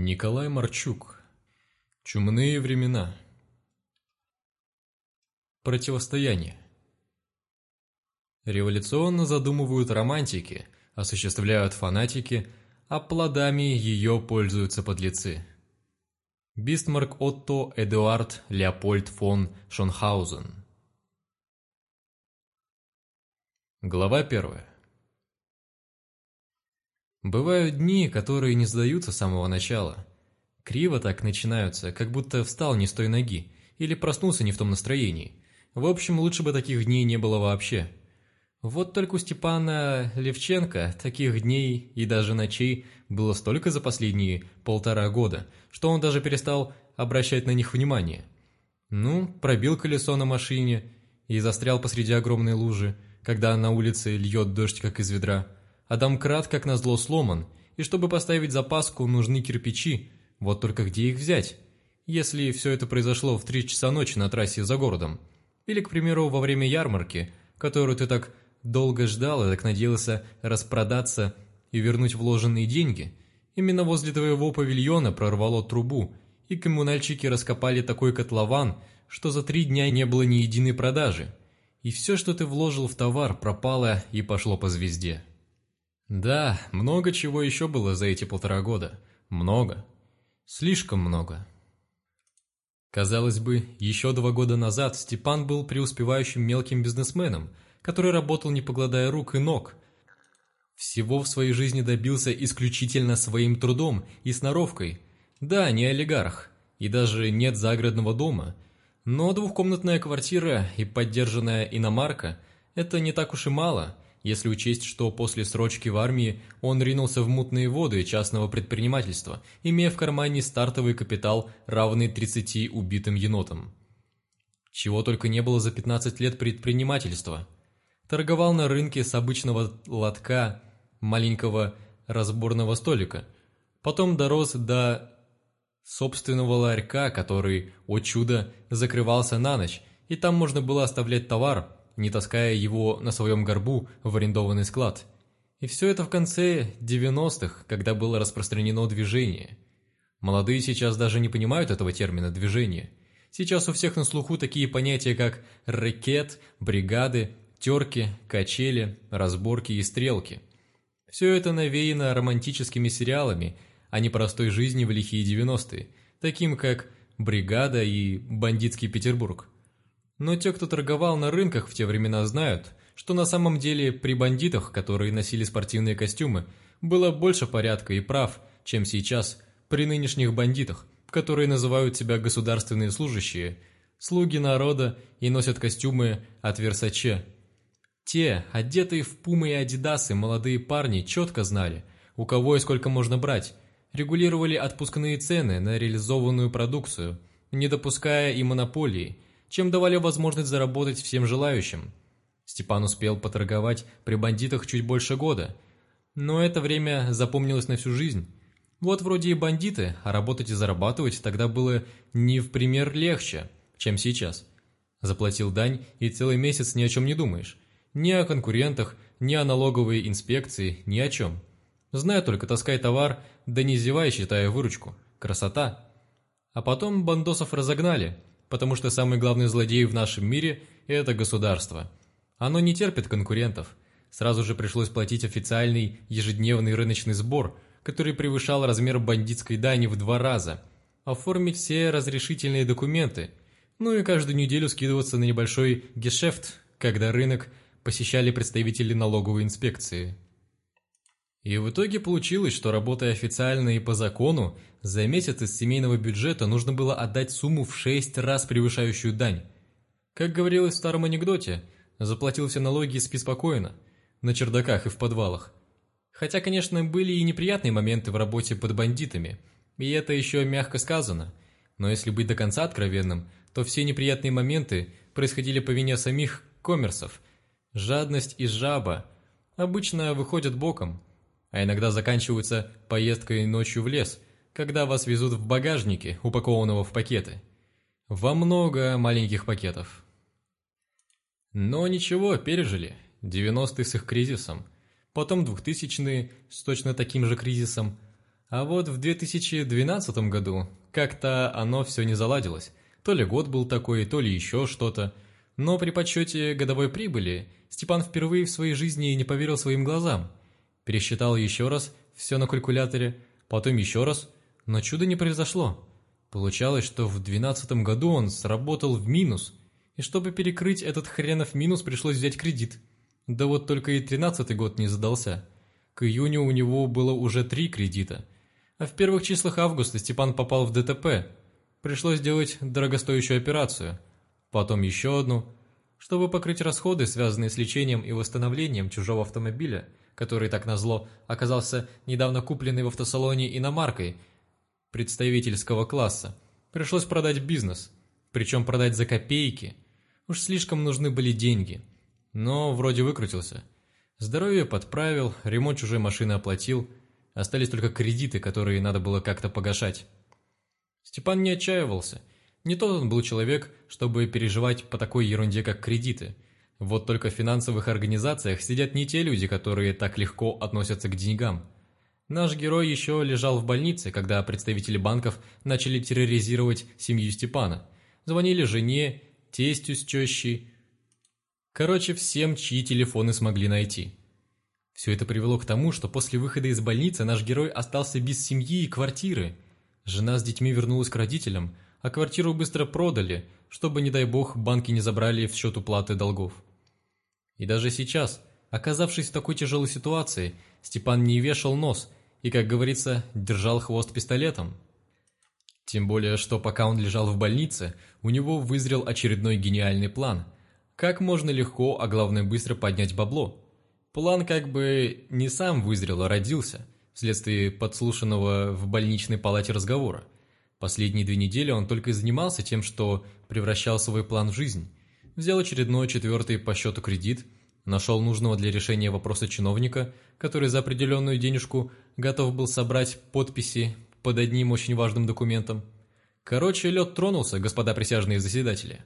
Николай Марчук. Чумные времена. Противостояние. Революционно задумывают романтики, осуществляют фанатики, а плодами ее пользуются подлецы. Бистмарк Отто Эдуард Леопольд фон Шонхаузен. Глава первая. Бывают дни, которые не сдаются с самого начала. Криво так начинаются, как будто встал не с той ноги, или проснулся не в том настроении. В общем, лучше бы таких дней не было вообще. Вот только у Степана Левченко таких дней и даже ночей было столько за последние полтора года, что он даже перестал обращать на них внимание. Ну, пробил колесо на машине и застрял посреди огромной лужи, когда на улице льет дождь, как из ведра – а домкрат, как назло, сломан, и чтобы поставить запаску, нужны кирпичи, вот только где их взять? Если все это произошло в три часа ночи на трассе за городом, или, к примеру, во время ярмарки, которую ты так долго ждал и так надеялся распродаться и вернуть вложенные деньги, именно возле твоего павильона прорвало трубу, и коммунальщики раскопали такой котлован, что за три дня не было ни единой продажи, и все, что ты вложил в товар, пропало и пошло по звезде. Да, много чего еще было за эти полтора года. Много. Слишком много. Казалось бы, еще два года назад Степан был преуспевающим мелким бизнесменом, который работал не погладая рук и ног. Всего в своей жизни добился исключительно своим трудом и сноровкой. Да, не олигарх, и даже нет загородного дома, но двухкомнатная квартира и поддержанная иномарка – это не так уж и мало – если учесть, что после срочки в армии он ринулся в мутные воды частного предпринимательства, имея в кармане стартовый капитал, равный 30 убитым енотам. Чего только не было за 15 лет предпринимательства. Торговал на рынке с обычного лотка, маленького разборного столика. Потом дорос до собственного ларька, который, о чудо, закрывался на ночь, и там можно было оставлять товар – не таская его на своем горбу в арендованный склад. И все это в конце 90-х, когда было распространено движение. Молодые сейчас даже не понимают этого термина «движение». Сейчас у всех на слуху такие понятия, как рэкет, бригады, терки, качели, разборки и стрелки. Все это навеяно романтическими сериалами, а не простой жизнью в лихие 90-е, таким как «Бригада» и «Бандитский Петербург». Но те, кто торговал на рынках в те времена, знают, что на самом деле при бандитах, которые носили спортивные костюмы, было больше порядка и прав, чем сейчас при нынешних бандитах, которые называют себя государственные служащие, слуги народа и носят костюмы от Версаче. Те, одетые в пумы и адидасы, молодые парни четко знали, у кого и сколько можно брать, регулировали отпускные цены на реализованную продукцию, не допуская и монополии – чем давали возможность заработать всем желающим. Степан успел поторговать при бандитах чуть больше года, но это время запомнилось на всю жизнь. Вот вроде и бандиты, а работать и зарабатывать тогда было не в пример легче, чем сейчас. Заплатил дань и целый месяц ни о чем не думаешь. Ни о конкурентах, ни о налоговой инспекции, ни о чем. Знаю только таскай товар, да не зевай, считая выручку. Красота. А потом бандосов разогнали – потому что самый главный злодей в нашем мире – это государство. Оно не терпит конкурентов. Сразу же пришлось платить официальный ежедневный рыночный сбор, который превышал размер бандитской дани в два раза, оформить все разрешительные документы, ну и каждую неделю скидываться на небольшой гешефт, когда рынок посещали представители налоговой инспекции. И в итоге получилось, что работая официально и по закону, за месяц из семейного бюджета нужно было отдать сумму в шесть раз превышающую дань. Как говорилось в старом анекдоте, заплатил все налоги и спи спокойно, на чердаках и в подвалах. Хотя, конечно, были и неприятные моменты в работе под бандитами, и это еще мягко сказано. Но если быть до конца откровенным, то все неприятные моменты происходили по вине самих коммерсов. Жадность и жаба обычно выходят боком, а иногда заканчиваются поездкой ночью в лес, когда вас везут в багажнике, упакованного в пакеты. Во много маленьких пакетов. Но ничего, пережили. 90-е с их кризисом. Потом 2000-е с точно таким же кризисом. А вот в 2012 году как-то оно все не заладилось. То ли год был такой, то ли еще что-то. Но при подсчете годовой прибыли Степан впервые в своей жизни не поверил своим глазам. Пересчитал еще раз все на калькуляторе, потом еще раз, но чуда не произошло. Получалось, что в 2012 году он сработал в минус, и чтобы перекрыть этот хренов минус, пришлось взять кредит. Да вот только и 13 год не задался. К июню у него было уже три кредита. А в первых числах августа Степан попал в ДТП. Пришлось делать дорогостоящую операцию. Потом еще одну. Чтобы покрыть расходы, связанные с лечением и восстановлением чужого автомобиля, который, так назло, оказался недавно купленный в автосалоне иномаркой представительского класса, пришлось продать бизнес. Причем продать за копейки. Уж слишком нужны были деньги – но вроде выкрутился. Здоровье подправил, ремонт чужой машины оплатил, остались только кредиты, которые надо было как-то погашать. Степан не отчаивался. Не тот он был человек, чтобы переживать по такой ерунде, как кредиты. Вот только в финансовых организациях сидят не те люди, которые так легко относятся к деньгам. Наш герой еще лежал в больнице, когда представители банков начали терроризировать семью Степана. Звонили жене, тестю с тещей, Короче, всем, чьи телефоны смогли найти. Все это привело к тому, что после выхода из больницы наш герой остался без семьи и квартиры. Жена с детьми вернулась к родителям, а квартиру быстро продали, чтобы, не дай бог, банки не забрали в счет уплаты долгов. И даже сейчас, оказавшись в такой тяжелой ситуации, Степан не вешал нос и, как говорится, держал хвост пистолетом. Тем более, что пока он лежал в больнице, у него вызрел очередной гениальный план – как можно легко, а главное быстро поднять бабло. План как бы не сам вызрел, а родился, вследствие подслушанного в больничной палате разговора. Последние две недели он только и занимался тем, что превращал свой план в жизнь. Взял очередной четвертый по счету кредит, нашел нужного для решения вопроса чиновника, который за определенную денежку готов был собрать подписи под одним очень важным документом. Короче, лед тронулся, господа присяжные заседатели.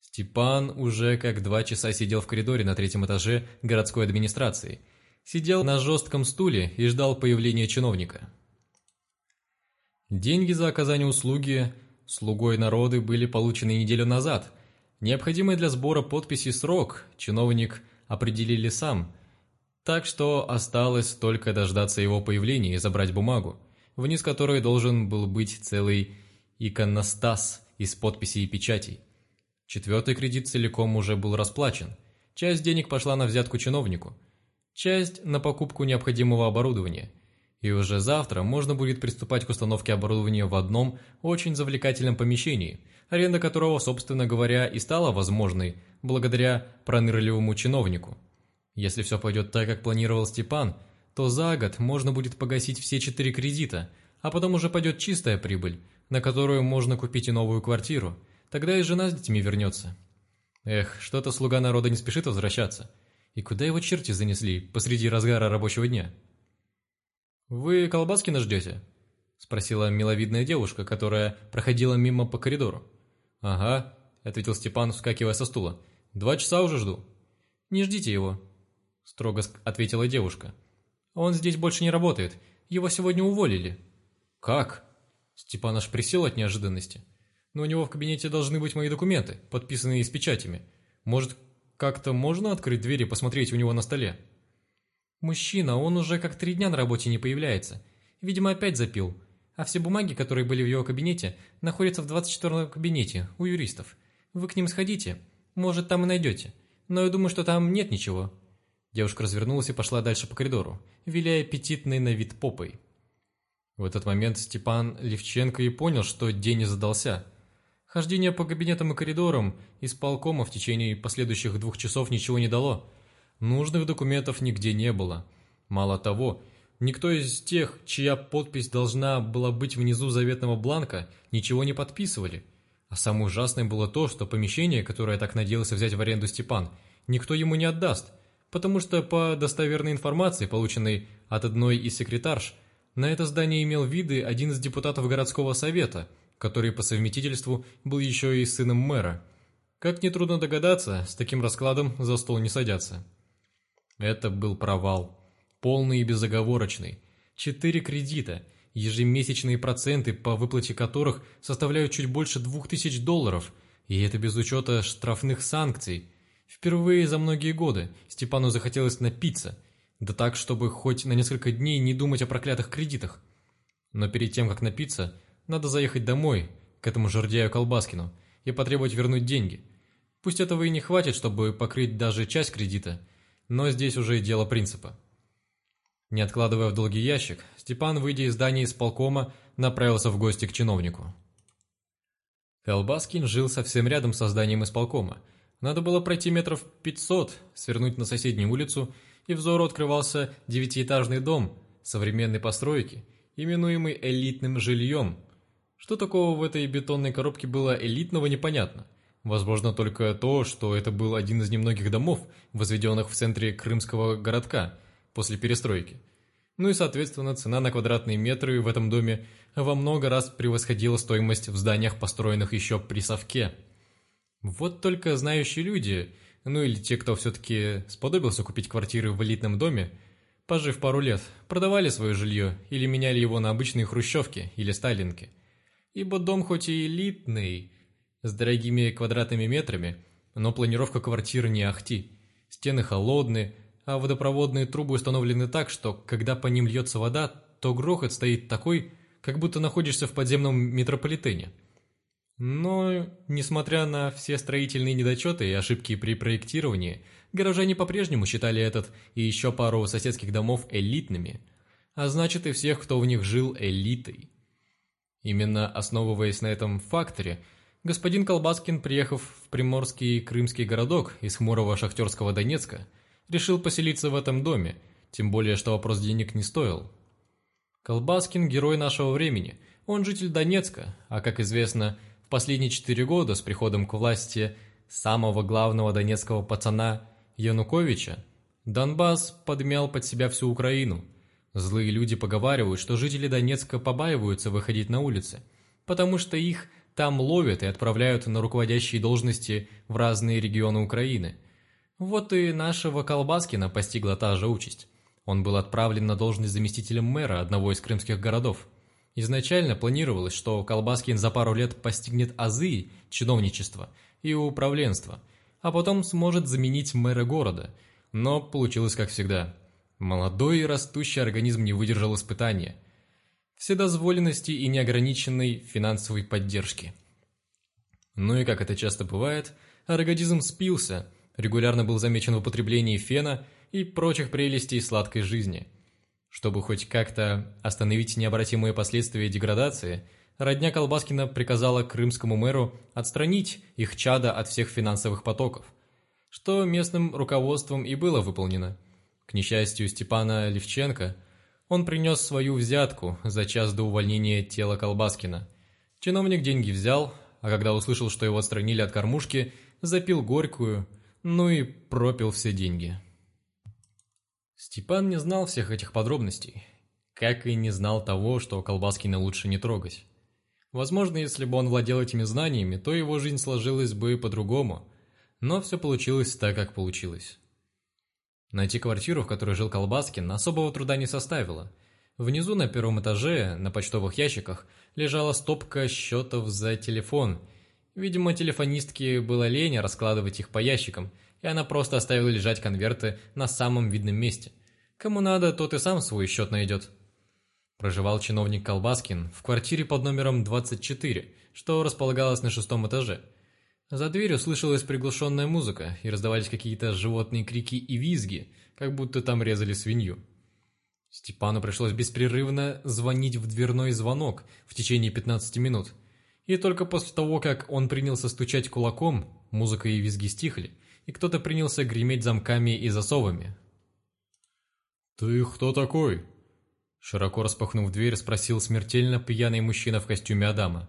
Степан уже как два часа сидел в коридоре на третьем этаже городской администрации. Сидел на жестком стуле и ждал появления чиновника. Деньги за оказание услуги слугой народы были получены неделю назад. Необходимый для сбора подписи срок чиновник определили сам, так что осталось только дождаться его появления и забрать бумагу, вниз которой должен был быть целый иконостас из подписей и печатей. Четвертый кредит целиком уже был расплачен. Часть денег пошла на взятку чиновнику, часть на покупку необходимого оборудования. И уже завтра можно будет приступать к установке оборудования в одном очень завлекательном помещении, аренда которого, собственно говоря, и стала возможной благодаря пронырливому чиновнику. Если все пойдет так, как планировал Степан, то за год можно будет погасить все четыре кредита, а потом уже пойдет чистая прибыль, на которую можно купить и новую квартиру – Тогда и жена с детьми вернется. Эх, что-то слуга народа не спешит возвращаться. И куда его черти занесли посреди разгара рабочего дня? «Вы Колбаскина ждете?» – спросила миловидная девушка, которая проходила мимо по коридору. «Ага», – ответил Степан, вскакивая со стула. «Два часа уже жду». «Не ждите его», – строго ответила девушка. «Он здесь больше не работает. Его сегодня уволили». «Как?» Степан аж присел от неожиданности но у него в кабинете должны быть мои документы, подписанные с печатями. Может, как-то можно открыть дверь и посмотреть у него на столе?» «Мужчина, он уже как три дня на работе не появляется. Видимо, опять запил. А все бумаги, которые были в его кабинете, находятся в 24-м кабинете, у юристов. Вы к ним сходите. Может, там и найдете. Но я думаю, что там нет ничего». Девушка развернулась и пошла дальше по коридору, виляя аппетитной на вид попой. В этот момент Степан Левченко и понял, что день не задался – Хождение по кабинетам и коридорам исполкома в течение последующих двух часов ничего не дало. Нужных документов нигде не было. Мало того, никто из тех, чья подпись должна была быть внизу заветного бланка, ничего не подписывали. А самое ужасное было то, что помещение, которое так надеялся взять в аренду Степан, никто ему не отдаст, потому что по достоверной информации, полученной от одной из секретарш, на это здание имел виды один из депутатов городского совета – который по совместительству был еще и сыном мэра. Как нетрудно догадаться, с таким раскладом за стол не садятся. Это был провал. Полный и безоговорочный. Четыре кредита, ежемесячные проценты, по выплате которых составляют чуть больше двух тысяч долларов, и это без учета штрафных санкций. Впервые за многие годы Степану захотелось напиться, да так, чтобы хоть на несколько дней не думать о проклятых кредитах. Но перед тем, как напиться, надо заехать домой, к этому жердяю Колбаскину, и потребовать вернуть деньги. Пусть этого и не хватит, чтобы покрыть даже часть кредита, но здесь уже дело принципа. Не откладывая в долгий ящик, Степан, выйдя из здания исполкома, направился в гости к чиновнику. Колбаскин жил совсем рядом со зданием исполкома. Надо было пройти метров пятьсот, свернуть на соседнюю улицу, и взору открывался девятиэтажный дом современной постройки, именуемый элитным жильем. Что такого в этой бетонной коробке было элитного, непонятно. Возможно, только то, что это был один из немногих домов, возведенных в центре крымского городка после перестройки. Ну и, соответственно, цена на квадратные метры в этом доме во много раз превосходила стоимость в зданиях, построенных еще при совке. Вот только знающие люди, ну или те, кто все-таки сподобился купить квартиры в элитном доме, пожив пару лет, продавали свое жилье или меняли его на обычные хрущевки или сталинки. Ибо дом хоть и элитный, с дорогими квадратными метрами, но планировка квартиры не ахти. Стены холодные, а водопроводные трубы установлены так, что, когда по ним льется вода, то грохот стоит такой, как будто находишься в подземном метрополитене. Но, несмотря на все строительные недочеты и ошибки при проектировании, горожане по-прежнему считали этот и еще пару соседских домов элитными, а значит и всех, кто в них жил, элитой. Именно основываясь на этом факторе – Господин Колбаскин, приехав в приморский крымский городок из хмурого шахтерского Донецка, решил поселиться в этом доме, тем более, что вопрос денег не стоил. Колбаскин – герой нашего времени, он житель Донецка, а, как известно, в последние четыре года с приходом к власти самого главного донецкого пацана Януковича Донбасс подмял под себя всю Украину. Злые люди поговаривают, что жители Донецка побаиваются выходить на улицы, потому что их там ловят и отправляют на руководящие должности в разные регионы Украины. Вот и нашего Колбаскина постигла та же участь. Он был отправлен на должность заместителем мэра одного из крымских городов. Изначально планировалось, что Колбаскин за пару лет постигнет азы чиновничества и управленства, а потом сможет заменить мэра города. Но получилось как всегда. Молодой и растущий организм не выдержал испытания – вседозволенности и неограниченной финансовой поддержки. Ну и как это часто бывает, оргодизм спился, регулярно был замечен в употреблении фена и прочих прелестей сладкой жизни. Чтобы хоть как-то остановить необратимые последствия деградации, родня Колбаскина приказала крымскому мэру отстранить их чада от всех финансовых потоков, что местным руководством и было выполнено. К несчастью Степана Левченко – он принес свою взятку за час до увольнения тела Колбаскина. Чиновник деньги взял, а когда услышал, что его отстранили от кормушки, запил горькую, ну и пропил все деньги. Степан не знал всех этих подробностей, как и не знал того, что Колбаскина лучше не трогать. Возможно, если бы он владел этими знаниями, то его жизнь сложилась бы по-другому, но все получилось так, как получилось. Найти квартиру, в которой жил Колбаскин, особого труда не составило. Внизу на первом этаже, на почтовых ящиках, лежала стопка счетов за телефон. Видимо, телефонистке было лень раскладывать их по ящикам, и она просто оставила лежать конверты на самом видном месте. Кому надо, тот и сам свой счет найдет. Проживал чиновник Колбаскин в квартире под номером 24, что располагалось на шестом этаже – за дверью слышалась приглушенная музыка, и раздавались какие-то животные крики и визги, как будто там резали свинью. Степану пришлось беспрерывно звонить в дверной звонок в течение 15 минут. И только после того, как он принялся стучать кулаком, музыка и визги стихли, и кто-то принялся греметь замками и засовами. «Ты кто такой?» Широко распахнув дверь, спросил смертельно пьяный мужчина в костюме Адама.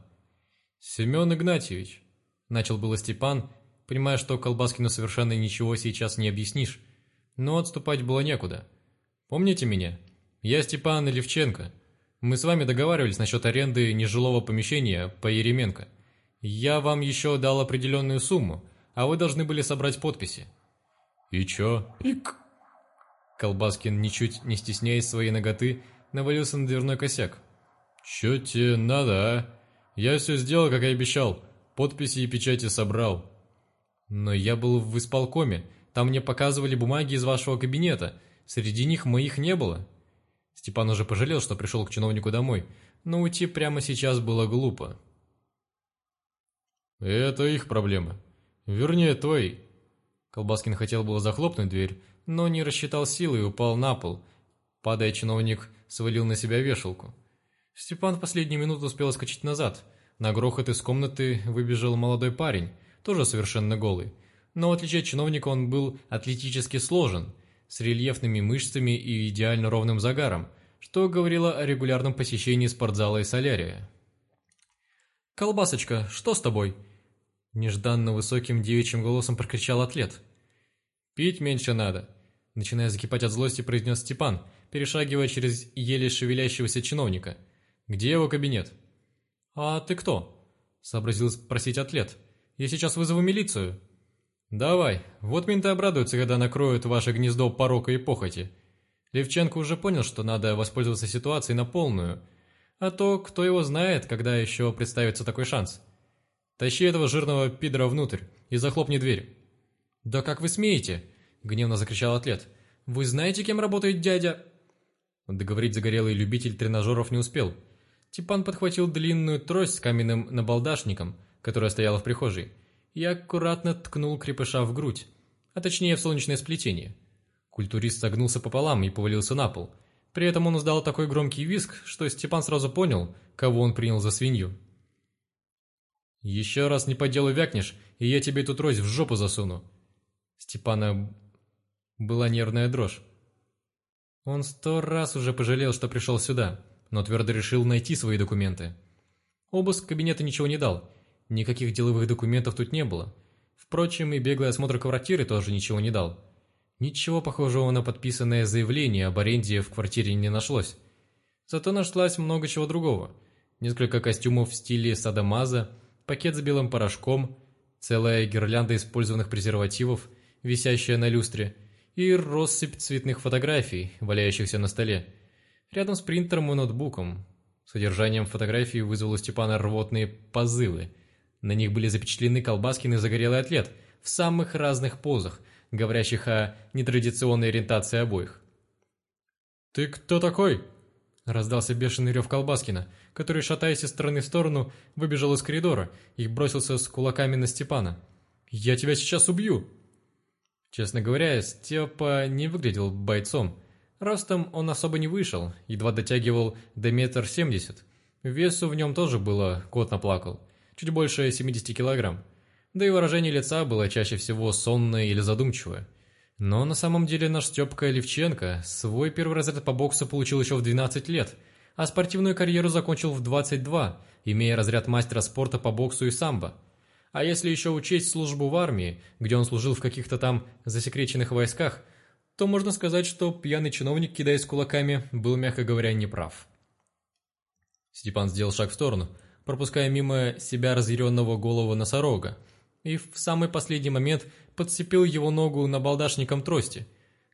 «Семен Игнатьевич», Начал было Степан, понимая, что Колбаскину совершенно ничего сейчас не объяснишь, но отступать было некуда. «Помните меня? Я Степан Левченко. Мы с вами договаривались насчет аренды нежилого помещения по Еременко. Я вам еще дал определенную сумму, а вы должны были собрать подписи». «И чё?» «Ик!» Колбаскин, ничуть не стесняясь своей ноготы, навалился на дверной косяк. «Чё тебе надо, а? Я все сделал, как и обещал. Подписи и печати собрал». «Но я был в исполкоме. Там мне показывали бумаги из вашего кабинета. Среди них моих не было». Степан уже пожалел, что пришел к чиновнику домой, но уйти прямо сейчас было глупо. «Это их проблемы. Вернее, твои». Колбаскин хотел было захлопнуть дверь, но не рассчитал силы и упал на пол. Падая, чиновник свалил на себя вешалку. Степан в последнюю минуту успел скачать назад. На грохот из комнаты выбежал молодой парень, тоже совершенно голый. Но в отличие от чиновника он был атлетически сложен, с рельефными мышцами и идеально ровным загаром, что говорило о регулярном посещении спортзала и солярия. «Колбасочка, что с тобой?» Нежданно высоким девичьим голосом прокричал атлет. «Пить меньше надо», начиная закипать от злости, произнес Степан, перешагивая через еле шевелящегося чиновника. «Где его кабинет?» «А ты кто?» – сообразил спросить атлет. «Я сейчас вызову милицию». «Давай, вот менты обрадуются, когда накроют ваше гнездо порока и похоти». Левченко уже понял, что надо воспользоваться ситуацией на полную. А то, кто его знает, когда еще представится такой шанс. «Тащи этого жирного пидора внутрь и захлопни дверь». «Да как вы смеете?» – гневно закричал атлет. «Вы знаете, кем работает дядя?» Договорить загорелый любитель тренажеров не успел – Степан подхватил длинную трость с каменным набалдашником, которая стояла в прихожей, и аккуратно ткнул крепыша в грудь, а точнее в солнечное сплетение. Культурист согнулся пополам и повалился на пол. При этом он издал такой громкий визг, что Степан сразу понял, кого он принял за свинью. «Еще раз не по делу вякнешь, и я тебе эту трость в жопу засуну». Степана была нервная дрожь. Он сто раз уже пожалел, что пришел сюда но твердо решил найти свои документы. Обыск кабинета ничего не дал, никаких деловых документов тут не было. Впрочем, и беглый осмотр квартиры тоже ничего не дал. Ничего похожего на подписанное заявление об аренде в квартире не нашлось. Зато нашлось много чего другого. Несколько костюмов в стиле садомаза, пакет с белым порошком, целая гирлянда использованных презервативов, висящая на люстре, и россыпь цветных фотографий, валяющихся на столе рядом с принтером и ноутбуком. Содержанием фотографии вызвало у Степана рвотные позывы. На них были запечатлены Колбаскин и загорелый атлет в самых разных позах, говорящих о нетрадиционной ориентации обоих. «Ты кто такой?» Раздался бешеный рев Колбаскина, который, шатаясь из стороны в сторону, выбежал из коридора и бросился с кулаками на Степана. «Я тебя сейчас убью!» Честно говоря, Степа не выглядел бойцом, Ростом он особо не вышел, едва дотягивал до метр семьдесят. Весу в нем тоже было, кот наплакал, чуть больше 70 килограмм. Да и выражение лица было чаще всего сонное или задумчивое. Но на самом деле наш Степка Левченко свой первый разряд по боксу получил еще в 12 лет, а спортивную карьеру закончил в 22, имея разряд мастера спорта по боксу и самбо. А если еще учесть службу в армии, где он служил в каких-то там засекреченных войсках – то можно сказать, что пьяный чиновник, кидаясь кулаками, был, мягко говоря, неправ. Степан сделал шаг в сторону, пропуская мимо себя разъяренного голову носорога, и в самый последний момент подцепил его ногу набалдашником трости.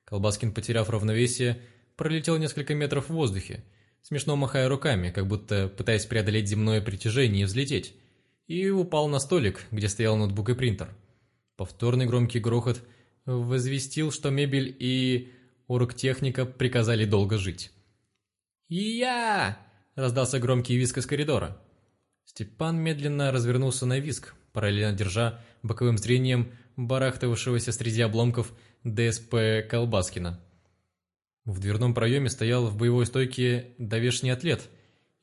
Колбаскин, потеряв равновесие, пролетел несколько метров в воздухе, смешно махая руками, как будто пытаясь преодолеть земное притяжение и взлететь, и упал на столик, где стоял ноутбук и принтер. Повторный громкий грохот – возвестил, что мебель и оргтехника приказали долго жить. «Я!» – раздался громкий виск из коридора. Степан медленно развернулся на виск, параллельно держа боковым зрением барахтавшегося среди обломков ДСП Колбаскина. В дверном проеме стоял в боевой стойке довешний атлет.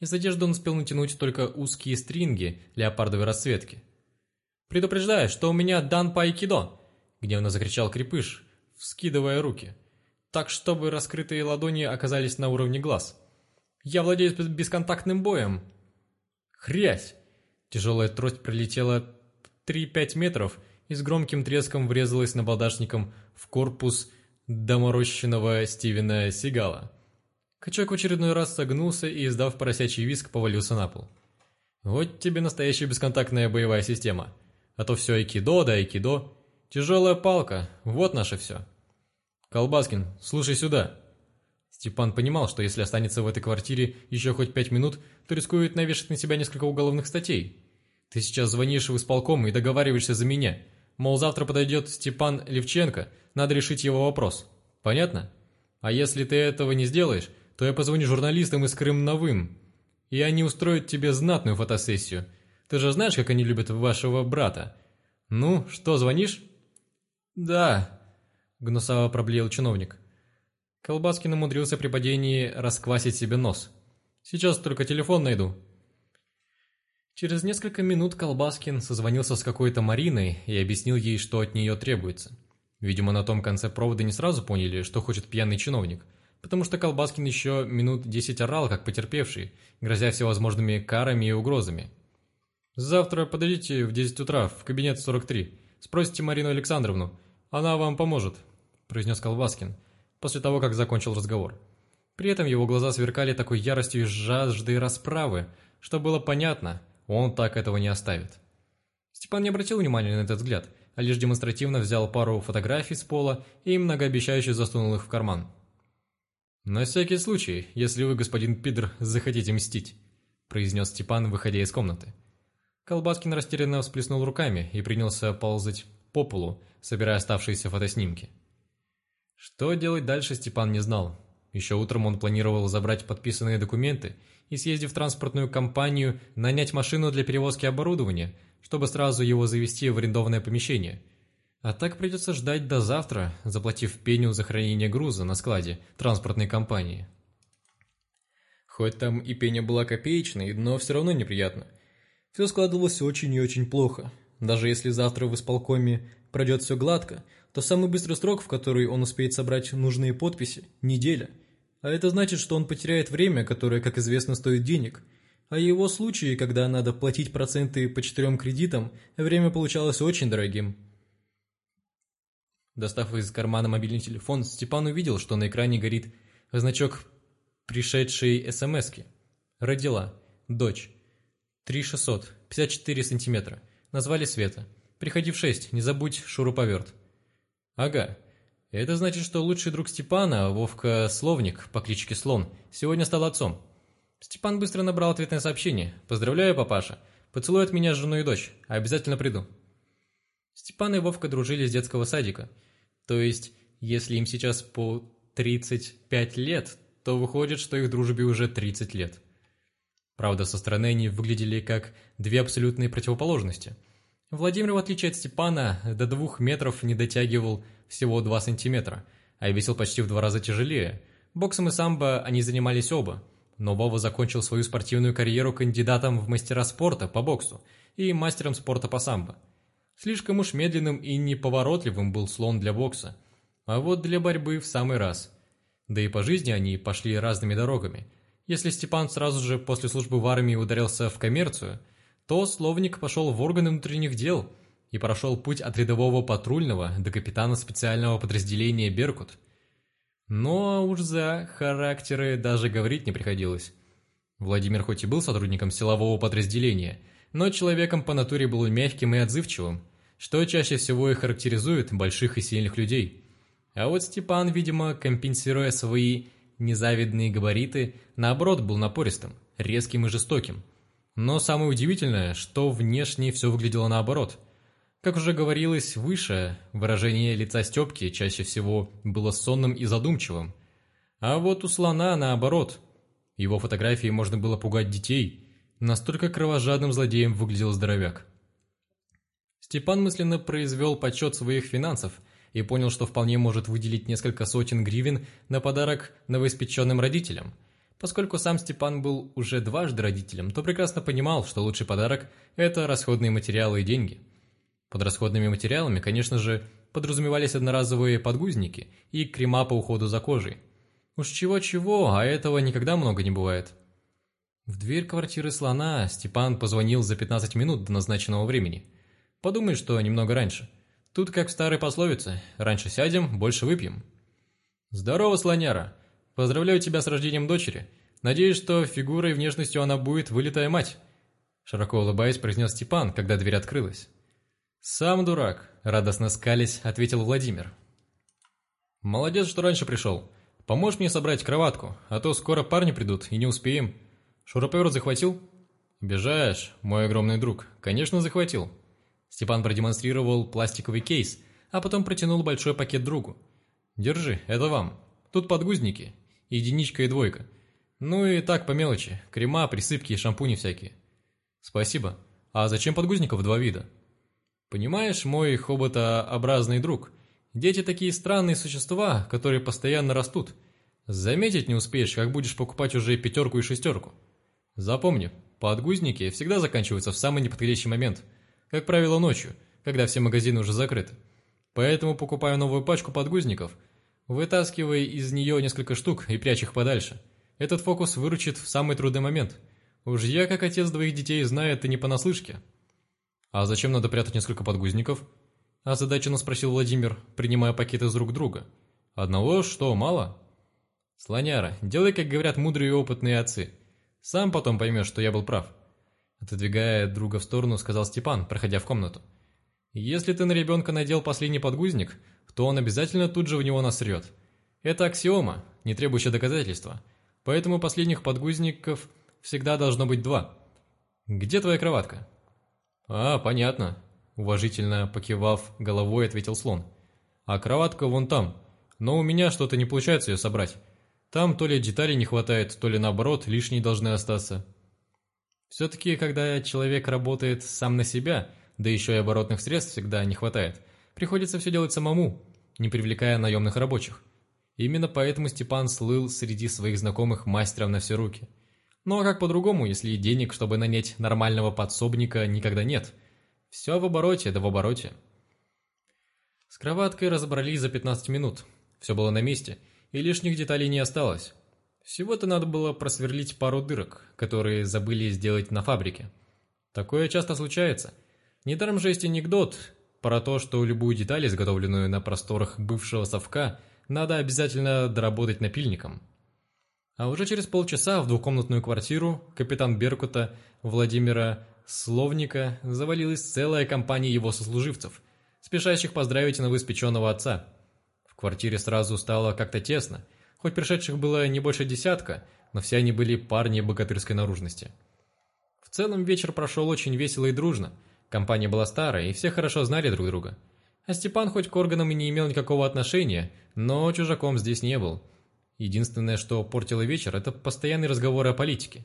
Из одежды он успел натянуть только узкие стринги леопардовой расцветки. «Предупреждаю, что у меня дан по айкидо!» — гневно закричал Крепыш, вскидывая руки. «Так, чтобы раскрытые ладони оказались на уровне глаз. Я владею бесконтактным боем!» «Хрясь!» Тяжелая трость пролетела 3-5 метров и с громким треском врезалась набалдашником в корпус доморощенного Стивена Сигала. Качок в очередной раз согнулся и, издав поросячий виск, повалился на пол. «Вот тебе настоящая бесконтактная боевая система. А то все айкидо да айкидо. Тяжелая палка, вот наше все. Колбаскин, слушай сюда. Степан понимал, что если останется в этой квартире еще хоть пять минут, то рискует навешать на себя несколько уголовных статей. Ты сейчас звонишь в исполком и договариваешься за меня. Мол, завтра подойдет Степан Левченко, надо решить его вопрос. Понятно? А если ты этого не сделаешь, то я позвоню журналистам из Крым Новым, и они устроят тебе знатную фотосессию. Ты же знаешь, как они любят вашего брата. Ну, что, звонишь?» «Да», — гнусаво проблеял чиновник. Колбаскин умудрился при падении расквасить себе нос. «Сейчас только телефон найду». Через несколько минут Колбаскин созвонился с какой-то Мариной и объяснил ей, что от нее требуется. Видимо, на том конце провода не сразу поняли, что хочет пьяный чиновник, потому что Колбаскин еще минут десять орал, как потерпевший, грозя всевозможными карами и угрозами. «Завтра подойдите в 10 утра в кабинет 43. Спросите Марину Александровну. Она вам поможет», – произнес Колбаскин, после того, как закончил разговор. При этом его глаза сверкали такой яростью и жаждой расправы, что было понятно, он так этого не оставит. Степан не обратил внимания на этот взгляд, а лишь демонстративно взял пару фотографий с пола и многообещающе засунул их в карман. «На всякий случай, если вы, господин Пидр, захотите мстить», – произнес Степан, выходя из комнаты. Колбаскин растерянно всплеснул руками и принялся ползать по полу, собирая оставшиеся фотоснимки. Что делать дальше, Степан не знал. Еще утром он планировал забрать подписанные документы и, съездив в транспортную компанию, нанять машину для перевозки оборудования, чтобы сразу его завести в арендованное помещение. А так придется ждать до завтра, заплатив пеню за хранение груза на складе транспортной компании. Хоть там и пеня была копеечной, но все равно неприятно – все складывалось очень и очень плохо. Даже если завтра в исполкоме пройдет все гладко, то самый быстрый срок, в который он успеет собрать нужные подписи – неделя. А это значит, что он потеряет время, которое, как известно, стоит денег. А его случае, когда надо платить проценты по четырем кредитам, время получалось очень дорогим. Достав из кармана мобильный телефон, Степан увидел, что на экране горит значок пришедшей СМСки. Родила. Дочь. 3600, 54 сантиметра. Назвали Света. Приходи в 6, не забудь шуруповерт. Ага. Это значит, что лучший друг Степана, Вовка Словник по кличке Слон, сегодня стал отцом. Степан быстро набрал ответное сообщение. «Поздравляю, папаша. Поцелуй от меня жену и дочь. Обязательно приду». Степан и Вовка дружили с детского садика. То есть, если им сейчас по 35 лет, то выходит, что их дружбе уже 30 лет. Правда, со стороны они выглядели как две абсолютные противоположности. Владимир, в отличие от Степана, до двух метров не дотягивал всего 2 сантиметра, а весил почти в два раза тяжелее. Боксом и самбо они занимались оба, но Вова закончил свою спортивную карьеру кандидатом в мастера спорта по боксу и мастером спорта по самбо. Слишком уж медленным и неповоротливым был слон для бокса, а вот для борьбы в самый раз. Да и по жизни они пошли разными дорогами – если Степан сразу же после службы в армии ударился в коммерцию, то Словник пошел в органы внутренних дел и прошел путь от рядового патрульного до капитана специального подразделения «Беркут». Но уж за характеры даже говорить не приходилось. Владимир хоть и был сотрудником силового подразделения, но человеком по натуре был мягким и отзывчивым, что чаще всего и характеризует больших и сильных людей. А вот Степан, видимо, компенсируя свои незавидные габариты, наоборот, был напористым, резким и жестоким. Но самое удивительное, что внешне все выглядело наоборот. Как уже говорилось выше, выражение лица Степки чаще всего было сонным и задумчивым. А вот у слона наоборот. Его фотографии можно было пугать детей. Настолько кровожадным злодеем выглядел здоровяк. Степан мысленно произвел подсчет своих финансов – и понял, что вполне может выделить несколько сотен гривен на подарок новоиспеченным родителям. Поскольку сам Степан был уже дважды родителем, то прекрасно понимал, что лучший подарок – это расходные материалы и деньги. Под расходными материалами, конечно же, подразумевались одноразовые подгузники и крема по уходу за кожей. Уж чего-чего, а этого никогда много не бывает. В дверь квартиры слона Степан позвонил за 15 минут до назначенного времени. Подумай, что немного раньше – Тут как в старой пословице «раньше сядем, больше выпьем». «Здорово, слоняра! Поздравляю тебя с рождением дочери. Надеюсь, что фигурой и внешностью она будет вылитая мать», широко улыбаясь, произнес Степан, когда дверь открылась. «Сам дурак», — радостно скались, ответил Владимир. «Молодец, что раньше пришел. Поможешь мне собрать кроватку, а то скоро парни придут и не успеем. Шуруповерт захватил?» «Обижаешь, мой огромный друг. Конечно, захватил». Степан продемонстрировал пластиковый кейс, а потом протянул большой пакет другу. «Держи, это вам. Тут подгузники. Единичка и двойка. Ну и так по мелочи. Крема, присыпки и шампуни всякие». «Спасибо. А зачем подгузников два вида?» «Понимаешь, мой хоботообразный друг, дети такие странные существа, которые постоянно растут. Заметить не успеешь, как будешь покупать уже пятерку и шестерку. Запомни, подгузники всегда заканчиваются в самый неподходящий момент. Как правило, ночью, когда все магазины уже закрыты. Поэтому покупаю новую пачку подгузников, вытаскивая из нее несколько штук и прячь их подальше. Этот фокус выручит в самый трудный момент. Уж я, как отец двоих детей, знаю это не понаслышке. «А зачем надо прятать несколько подгузников?» Озадаченно спросил Владимир, принимая пакет из рук друга. «Одного что, мало?» «Слоняра, делай, как говорят мудрые и опытные отцы. Сам потом поймешь, что я был прав». Отодвигая друга в сторону, сказал Степан, проходя в комнату. «Если ты на ребенка надел последний подгузник, то он обязательно тут же в него насрет. Это аксиома, не требующая доказательства. Поэтому последних подгузников всегда должно быть два. Где твоя кроватка?» «А, понятно», – уважительно покивав головой, ответил слон. «А кроватка вон там, но у меня что-то не получается ее собрать. Там то ли деталей не хватает, то ли наоборот, лишние должны остаться». Все-таки, когда человек работает сам на себя, да еще и оборотных средств всегда не хватает, приходится все делать самому, не привлекая наемных рабочих. Именно поэтому Степан слыл среди своих знакомых мастером на все руки. Ну а как по-другому, если денег, чтобы нанять нормального подсобника, никогда нет? Все в обороте, да в обороте. С кроваткой разобрались за 15 минут. Все было на месте, и лишних деталей не осталось. Всего-то надо было просверлить пару дырок, которые забыли сделать на фабрике. Такое часто случается. Недаром же есть анекдот про то, что любую деталь, изготовленную на просторах бывшего совка, надо обязательно доработать напильником. А уже через полчаса в двухкомнатную квартиру капитан Беркута Владимира Словника завалилась целая компания его сослуживцев, спешащих поздравить новоиспеченного отца. В квартире сразу стало как-то тесно – Хоть пришедших было не больше десятка, но все они были парни богатырской наружности. В целом вечер прошел очень весело и дружно. Компания была старая, и все хорошо знали друг друга. А Степан хоть к органам и не имел никакого отношения, но чужаком здесь не был. Единственное, что портило вечер, это постоянные разговоры о политике.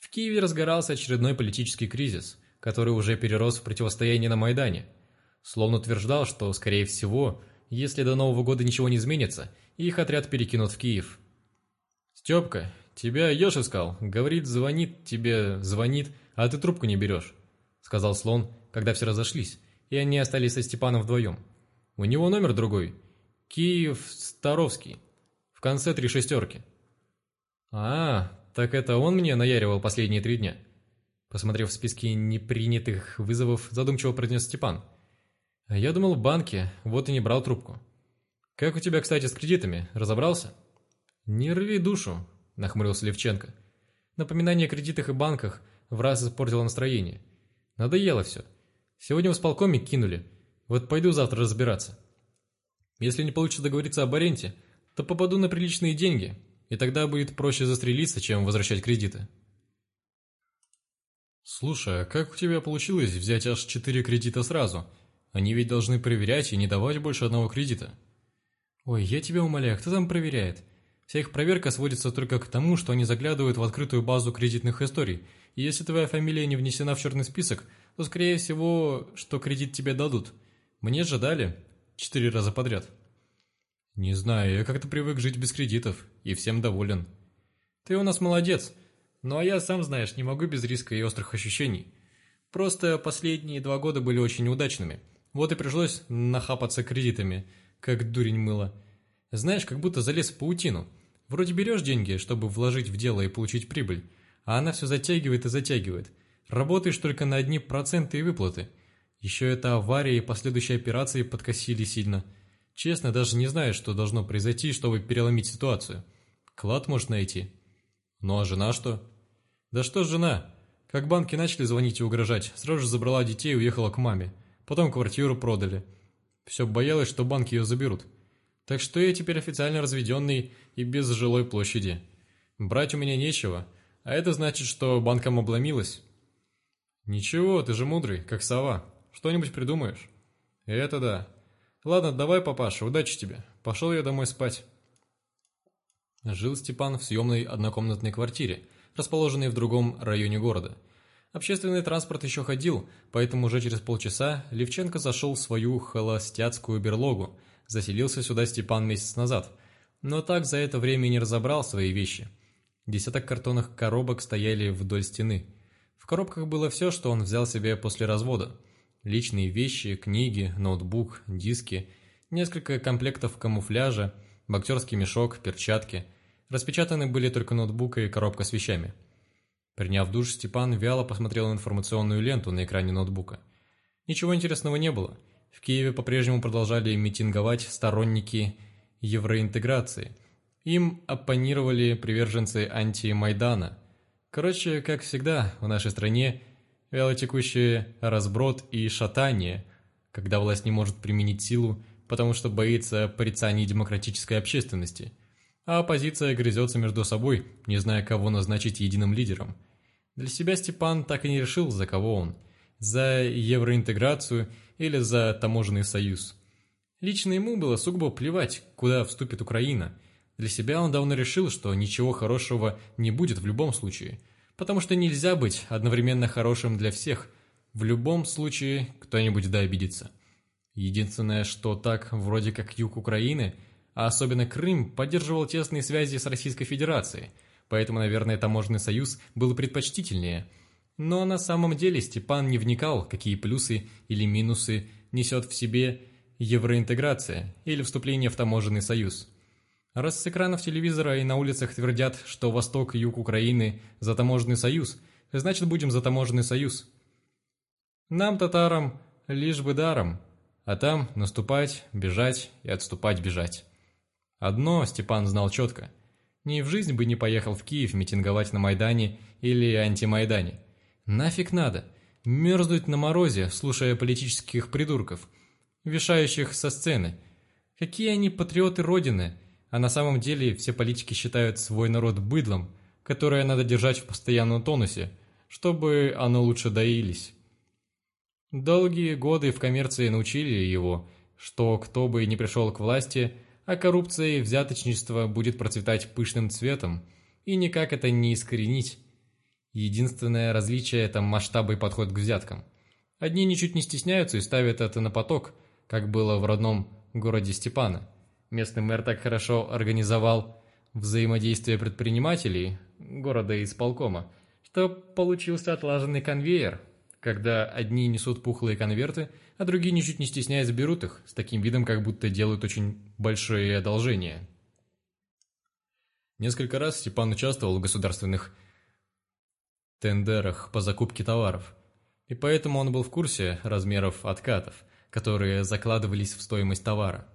В Киеве разгорался очередной политический кризис, который уже перерос в противостояние на Майдане. Словно утверждал, что, скорее всего, если до Нового года ничего не изменится – их отряд перекинут в Киев. «Степка, тебя Ёж искал. Говорит, звонит тебе, звонит, а ты трубку не берешь», — сказал слон, когда все разошлись, и они остались со Степаном вдвоем. «У него номер другой. Киев-Старовский. В конце три шестерки». «А, так это он мне наяривал последние три дня?» Посмотрев в списки непринятых вызовов, задумчиво произнес Степан. «Я думал в банке, вот и не брал трубку». «Как у тебя, кстати, с кредитами? Разобрался?» «Не рви душу», – нахмурился Левченко. Напоминание о кредитах и банках в раз испортило настроение. Надоело все. Сегодня в исполкоме кинули. Вот пойду завтра разбираться. Если не получится договориться об аренте, то попаду на приличные деньги, и тогда будет проще застрелиться, чем возвращать кредиты. «Слушай, а как у тебя получилось взять аж четыре кредита сразу? Они ведь должны проверять и не давать больше одного кредита». «Ой, я тебя умоляю, кто там проверяет? Вся их проверка сводится только к тому, что они заглядывают в открытую базу кредитных историй, и если твоя фамилия не внесена в черный список, то, скорее всего, что кредит тебе дадут. Мне же дали. Четыре раза подряд». «Не знаю, я как-то привык жить без кредитов, и всем доволен». «Ты у нас молодец. Ну а я, сам знаешь, не могу без риска и острых ощущений. Просто последние два года были очень неудачными. Вот и пришлось нахапаться кредитами» как дурень мыла. Знаешь, как будто залез в паутину. Вроде берешь деньги, чтобы вложить в дело и получить прибыль, а она все затягивает и затягивает. Работаешь только на одни проценты и выплаты. Еще эта авария и последующие операции подкосили сильно. Честно, даже не знаю, что должно произойти, чтобы переломить ситуацию. Клад может найти. Ну а жена что? Да что жена? Как банки начали звонить и угрожать, сразу же забрала детей и уехала к маме. Потом квартиру продали. Все боялась, что банки ее заберут. Так что я теперь официально разведенный и без жилой площади. Брать у меня нечего, а это значит, что банкам обломилось. Ничего, ты же мудрый, как сова. Что-нибудь придумаешь? Это да. Ладно, давай, папаша, удачи тебе. Пошел я домой спать. Жил Степан в съемной однокомнатной квартире, расположенной в другом районе города. Общественный транспорт еще ходил, поэтому уже через полчаса Левченко зашел в свою холостяцкую берлогу. Заселился сюда Степан месяц назад, но так за это время не разобрал свои вещи. Десяток картонных коробок стояли вдоль стены. В коробках было все, что он взял себе после развода. Личные вещи, книги, ноутбук, диски, несколько комплектов камуфляжа, боксерский мешок, перчатки – Распечатаны были только ноутбук и коробка с вещами. Приняв душ, Степан вяло посмотрел информационную ленту на экране ноутбука. Ничего интересного не было. В Киеве по-прежнему продолжали митинговать сторонники евроинтеграции. Им оппонировали приверженцы антимайдана. Короче, как всегда, в нашей стране вялотекущий разброд и шатание, когда власть не может применить силу, потому что боится порицаний демократической общественности – а оппозиция грызется между собой, не зная, кого назначить единым лидером. Для себя Степан так и не решил, за кого он – за евроинтеграцию или за таможенный союз. Лично ему было сугубо плевать, куда вступит Украина. Для себя он давно решил, что ничего хорошего не будет в любом случае, потому что нельзя быть одновременно хорошим для всех. В любом случае кто-нибудь да обидится. Единственное, что так вроде как юг Украины – а особенно Крым, поддерживал тесные связи с Российской Федерацией, поэтому, наверное, таможенный союз был предпочтительнее. Но на самом деле Степан не вникал, какие плюсы или минусы несет в себе евроинтеграция или вступление в таможенный союз. Раз с экранов телевизора и на улицах твердят, что восток и юг Украины за таможенный союз, значит будем за таможенный союз. Нам, татарам, лишь бы даром, а там наступать, бежать и отступать бежать. Одно Степан знал четко. Ни в жизнь бы не поехал в Киев митинговать на Майдане или антимайдане. Нафиг надо. Мерзнуть на морозе, слушая политических придурков, вешающих со сцены. Какие они патриоты Родины, а на самом деле все политики считают свой народ быдлом, которое надо держать в постоянном тонусе, чтобы оно лучше доились. Долгие годы в коммерции научили его, что кто бы ни пришел к власти – а коррупция и взяточничество будет процветать пышным цветом, и никак это не искоренить. Единственное различие – это масштабы и подход к взяткам. Одни ничуть не стесняются и ставят это на поток, как было в родном городе Степана. Местный мэр так хорошо организовал взаимодействие предпринимателей города и исполкома, что получился отлаженный конвейер, когда одни несут пухлые конверты – а другие, ничуть не стесняясь, берут их, с таким видом, как будто делают очень большое одолжение. Несколько раз Степан участвовал в государственных тендерах по закупке товаров, и поэтому он был в курсе размеров откатов, которые закладывались в стоимость товара.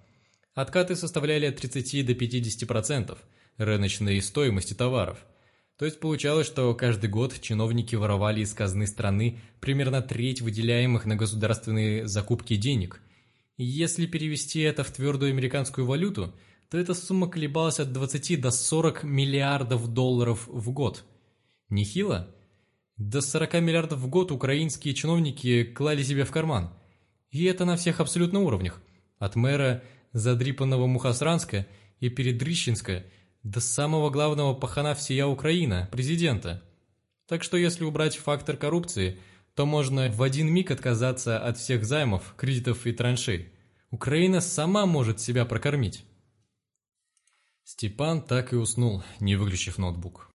Откаты составляли от 30 до 50% рыночной стоимости товаров – то есть получалось, что каждый год чиновники воровали из казны страны примерно треть выделяемых на государственные закупки денег. И если перевести это в твердую американскую валюту, то эта сумма колебалась от 20 до 40 миллиардов долларов в год. Нехило? До 40 миллиардов в год украинские чиновники клали себе в карман. И это на всех абсолютно уровнях. От мэра задрипанного Мухосранска и Передрищенска – до самого главного пахана всея Украина, президента. Так что если убрать фактор коррупции, то можно в один миг отказаться от всех займов, кредитов и траншей. Украина сама может себя прокормить. Степан так и уснул, не выключив ноутбук.